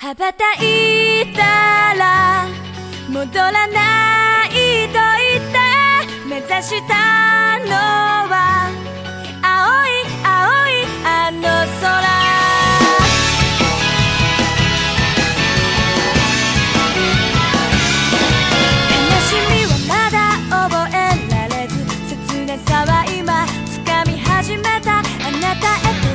羽ばたいたら戻らないと言って目指したのは青い青いあの空。今掴み始めた。あなたへ